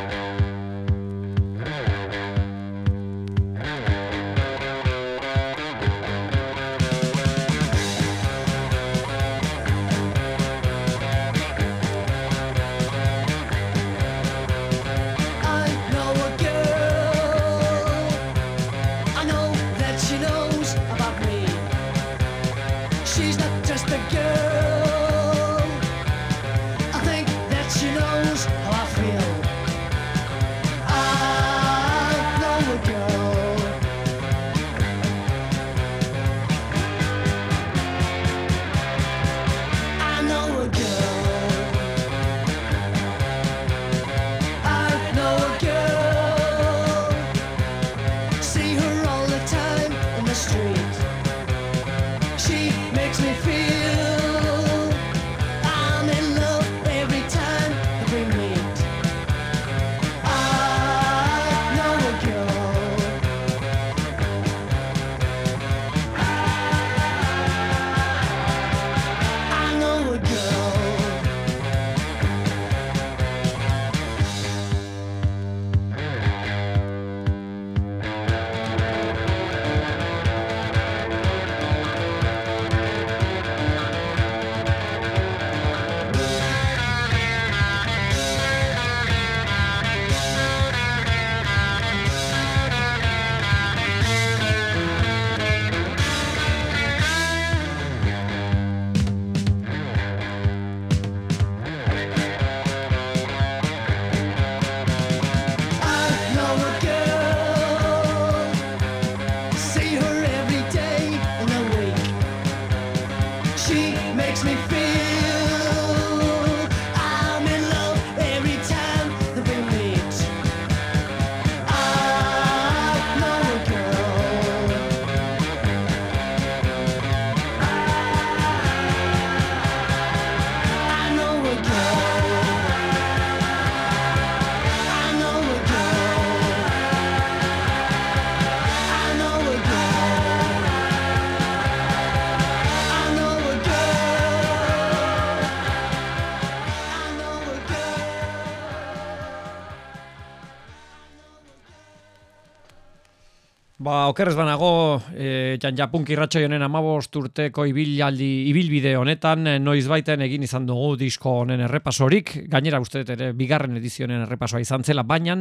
Ba, okerrez banago, e, jan japunk irratxai honen amabost urteko ibilaldi, ibilbide honetan, e, noiz baiten egin izan dugu disko honen errepasorik, gainera uste ere bigarren edizionen errepasoa izan zela, baina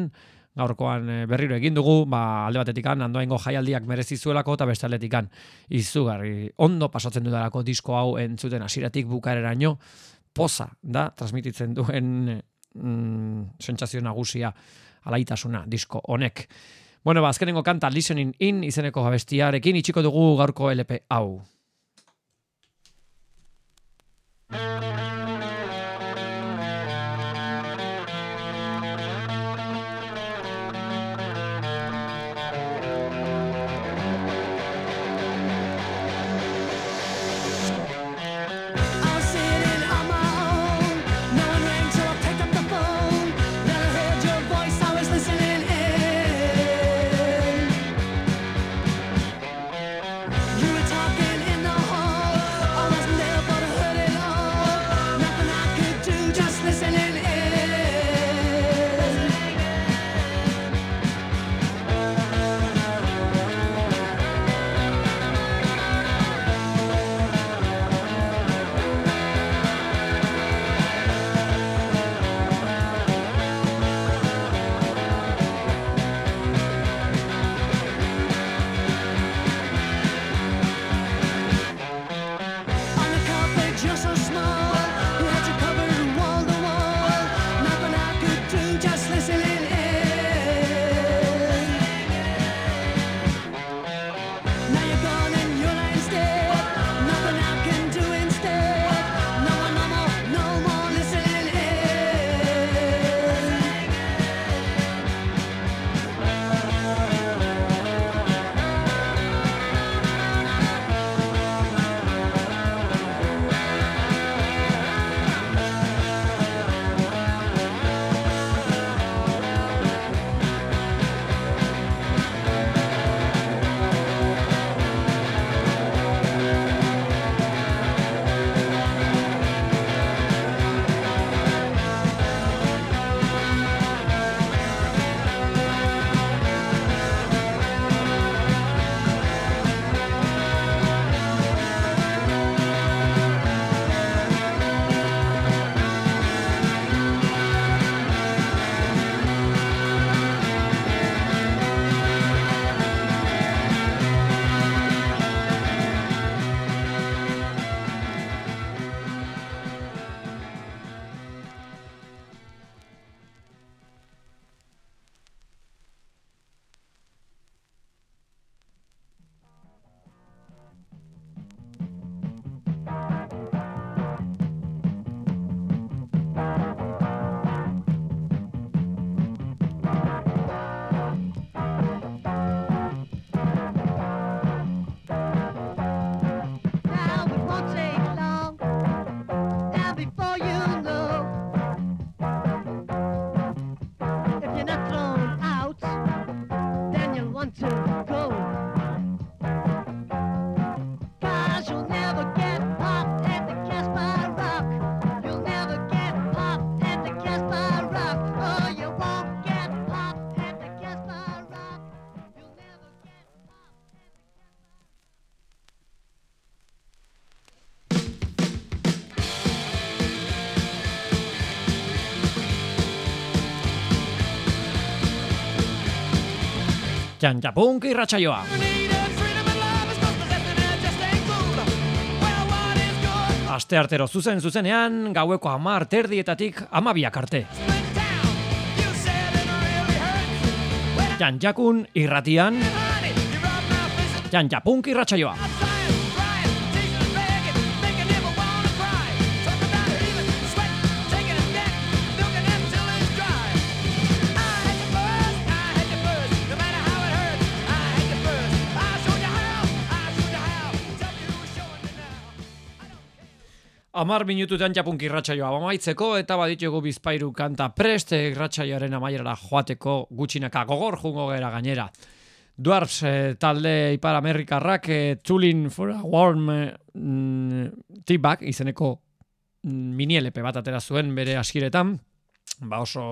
gaurkoan e, berriro egin dugu, ba, alde batetikan, andoaingo jaialdiak merezi zuelako, eta beste aldetikan izugarri ondo pasatzen dudalako disko hau entzuten hasieratik bukareraino, poza da, transmititzen duen mm, sentsazio nagusia alaitasuna disko honek. Bueno, ba, azkenengo kanta Listening In izeneko abestiarekin itxiko dugu gaurko LP hau. Jan japunk. Aste artero zuzen zuzenean, gaueko amar terdietatik amabiak arte. Jan jakun irratian, Jan japunk. Amar minututan japunk irratsaioa amaitzeko eta baditugu bizpairu kanta preste irratsaioaren amaierara joateko gutxinaka gogor jungo gera gainera. Dwarfs eh, talde Ipar Amerikarrak eh, Tooling for a Warm eh, mm, T-Bag izeneko mm, mini LP bat atera zuen bere askiretan ba oso,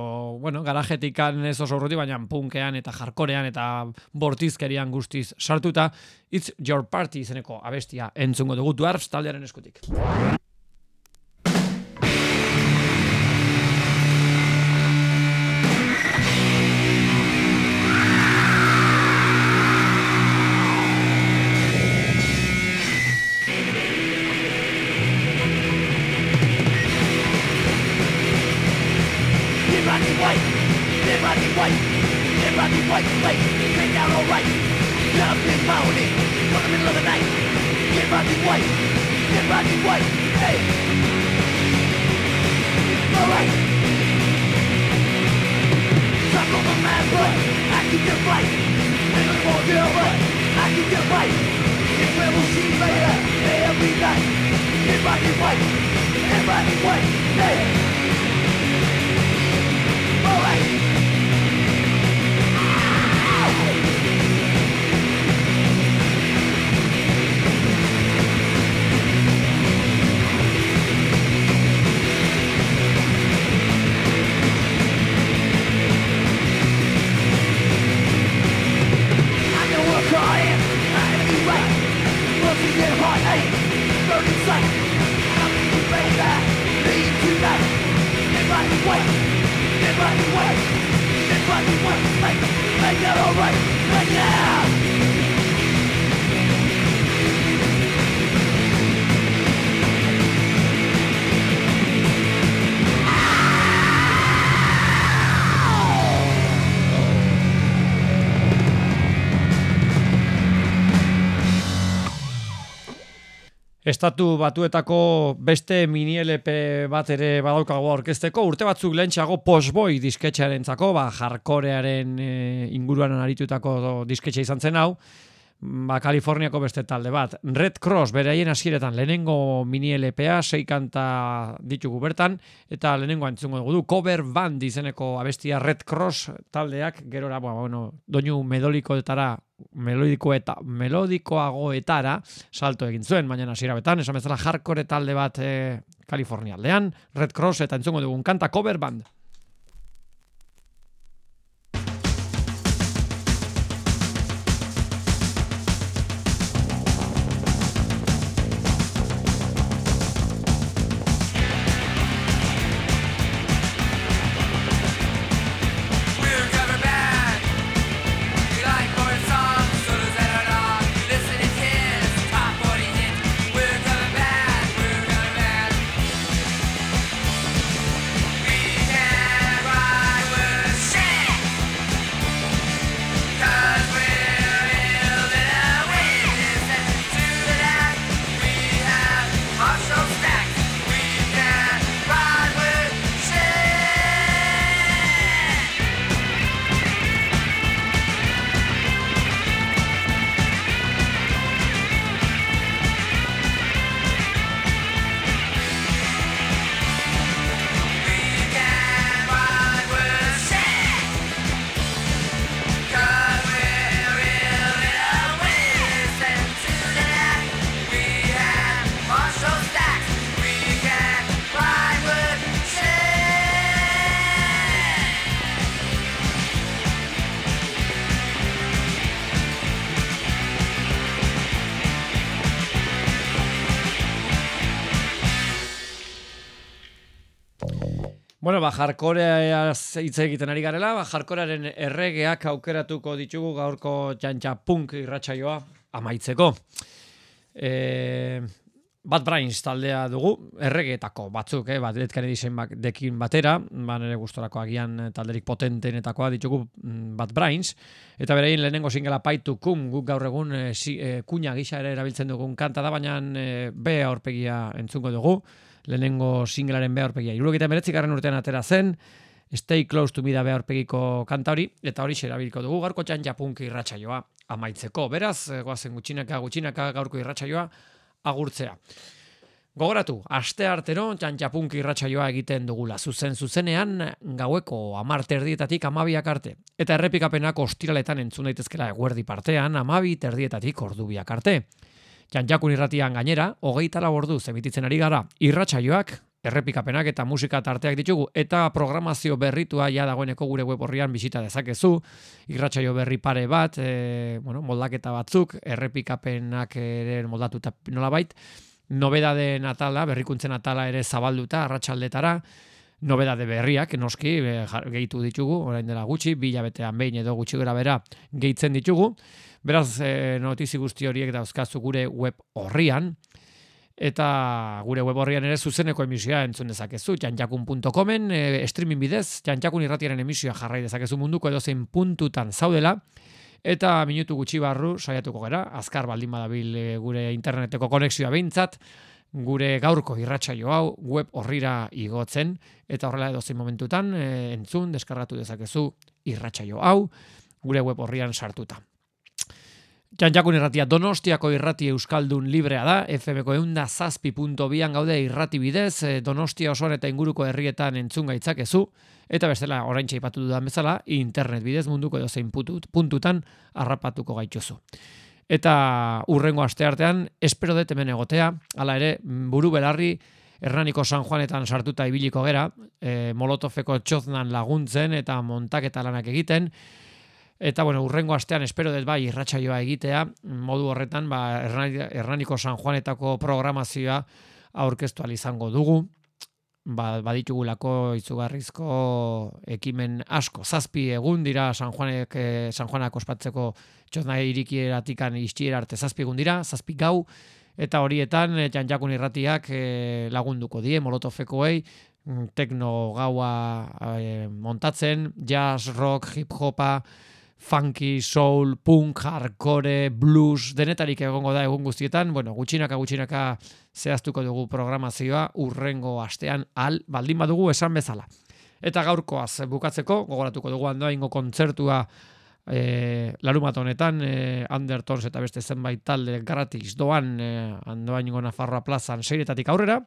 bueno, garajetikan ez oso urruti, baina punkean eta jarkorean eta bortizkerian guztiz sartuta, It's Your Party izeneko abestia entzungo dugu Dwarfs taldearen eskutik. Everybody white, everybody white, everybody white, white, take down all right. Love is moaning, for the middle of the night. Everybody white, everybody white, hey. Alright. Drop on the mad but I keep your fight. Ain't no more girl, but I keep your fight. It's where we'll see later, every night. Everybody white, everybody white, hey. Estatu batuetako beste mini LP bat ere badaukago aurkezteko, urte batzuk lehentxeago Postboy disketxearentzako, ba, jarkorearen e, inguruan aritutako disketxe izan zen hau, ba, Kaliforniako beste talde bat. Red Cross, beraien hasieretan lehenengo mini LPA, sei kanta ditugu bertan, eta lehenengo entzungo dugu du, cover band izeneko abestia Red Cross taldeak, gerora, ba, bueno, doinu medolikoetara melodiko eta melodikoagoetara salto egin zuen, baina hasiera betan, esan bezala hardcore talde bat e, Kalifornia aldean, Red Cross eta entzungo dugun kanta cover band. Ba, jarkoreaz hitz egiten ari garela, ba, jarkorearen erregeak aukeratuko ditugu gaurko txantxa punk irratsaioa amaitzeko. E, Bad Brains taldea dugu, erregeetako batzuk, eh, bat Dead Kennedy bak, dekin batera, ba, nire gustorako agian talderik potentenetakoa ditugu mm, Bad Brains, eta berein lehenengo singela paitu kum, guk gaur egun e, si, e, kuña gisa ere erabiltzen dugun kanta da, baina e, B aurpegia entzungo dugu, lehenengo singlaren B aurpegia. Irurogeita meretzikarren urtean atera zen, Stay Close to Me da B aurpegiko kanta hori, eta hori erabiliko dugu gaurko txantxa punk irratsaioa amaitzeko. Beraz, e, goazen gutxinaka, gutxinaka gaurko irratsaioa agurtzea. Gogoratu, aste artero txantxapunk irratsaioa egiten dugula. Zuzen zuzenean gaueko amar terdietatik amabiak arte. Eta errepikapenak ostiraletan entzun daitezkela eguerdi partean amabi terdietatik ordubiak arte. Txantxakun irratian gainera, hogeita lau ordu zemititzen ari gara. Irratsaioak errepikapenak eta musika tarteak ditugu eta programazio berritua ja dagoeneko gure web horrian bisita dezakezu. Irratsaio berri pare bat e, bueno, moldaketa batzuk errepikapenak ere moldatuta nolabait. Nobedade atala berrikuntzen atala ere zabalduta arratsaldetara nobedade berriak noski e, gehitu ditugu orain dela gutxi bi hilabetean behin edo gutxi gora bera gehitzen ditugu beraz e, notizi guzti horiek dauzkazu gure web horrian. Eta gure web horrian ere zuzeneko emisioa entzun dezakezu, jantjakun.comen, e, streaming bidez, jantjakun irratiaren emisioa jarrai dezakezu munduko edozein puntutan zaudela, eta minutu gutxi barru saiatuko gera, azkar baldin badabil e, gure interneteko konexioa behintzat, gure gaurko irratsaio hau web horrira igotzen, eta horrela edozein momentutan e, entzun, deskargatu dezakezu irratsaio hau, gure web horrian sartuta. Txantxakun irratia Donostiako irrati Euskaldun librea da, FMko eunda zazpi.bian gaude irrati bidez, eh, Donostia osoan eta inguruko herrietan entzun gaitzakezu, eta bestela orain txaipatu dudan bezala, internet bidez munduko edozein putut, puntutan harrapatuko gaituzu. Eta urrengo asteartean, espero dut hemen egotea, hala ere, mm, buru belarri, Hernaniko San Juanetan sartuta ibiliko gera, e, Molotofeko txoznan laguntzen eta montaketa lanak egiten, Eta bueno, urrengo astean espero dut bai irratsaioa egitea, modu horretan ba Hernani- Hernaniko San Juanetako programazioa aurkeztu izango dugu. Ba, baditugulako izugarrizko ekimen asko. Zazpi egun dira San Juanek eh, San Juanak ospatzeko txosna irikieratikan istiera arte zazpi egun dira, zazpi gau eta horietan eh, Txantxakun irratiak eh, lagunduko die Molotofekoei mm, tekno gaua montatzen, jazz, rock, hip hopa, funky, soul, punk, hardcore, blues, denetarik egongo da egun guztietan, bueno, gutxinaka gutxinaka zehaztuko dugu programazioa urrengo astean al baldin badugu esan bezala. Eta gaurkoaz bukatzeko, gogoratuko dugu andoaingo kontzertua e, larumat honetan, e, Undertones eta beste zenbait talde gratis doan e, andoaingo Nafarroa plazan seiretatik aurrera,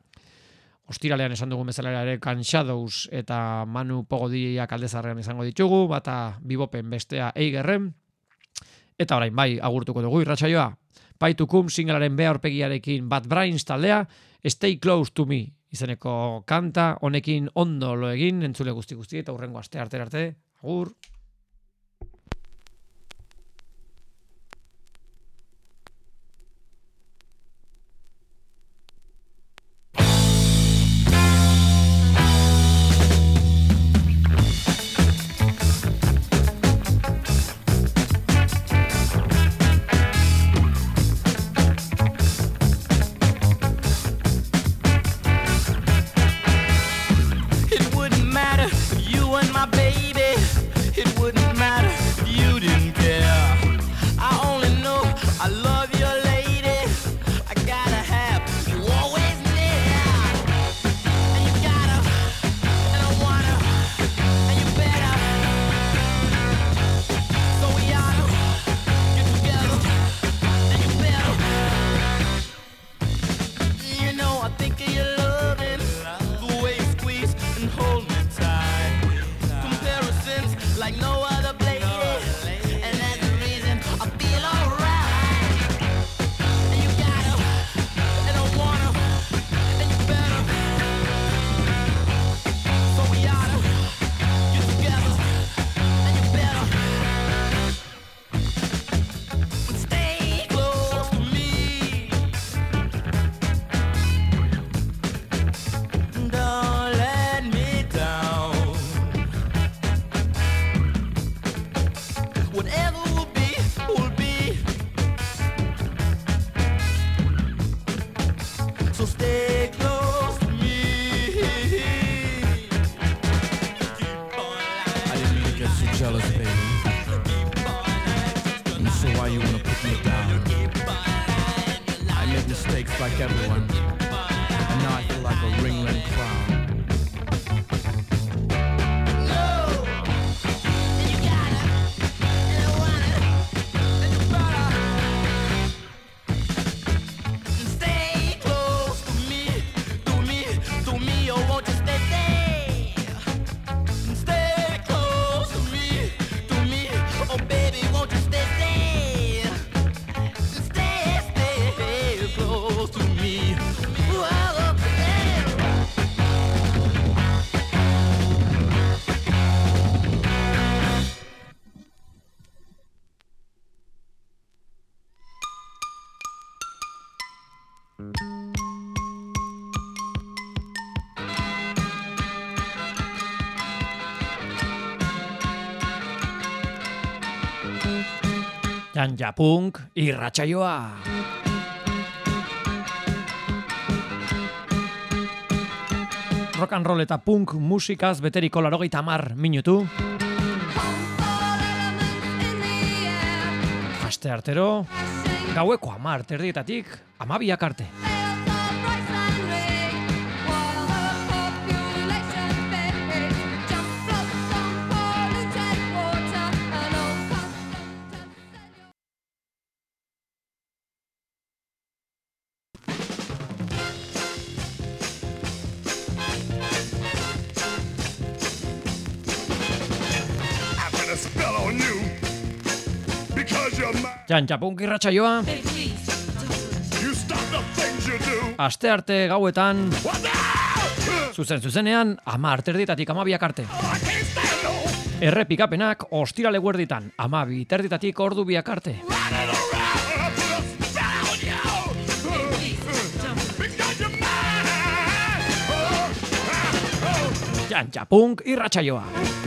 Ostiralean esan dugun bezala ere Can eta Manu Pogodiak aldezarrean izango ditugu, bata bibopen bestea eigerren. Eta orain bai, agurtuko dugu irratsaioa. Paitukum singalaren bea aurpegiarekin Bad Brains taldea, Stay Close to Me izeneko kanta, honekin ondo lo egin, entzule guzti guzti eta urrengo aste arte arte. Agur. Janjapunk irratsaioa. Rock and roll eta punk musikaz beteriko larogeita mar minutu. Aste artero, gaueko amar terdietatik amabiak arte. Irratsaioa, things you do. aste arte gauetan, zuzen zuzenean, amar terdietatik amabiak arte. Errepikapenak ostirale guerditan, amabi terditatik ordu biak arte. running around.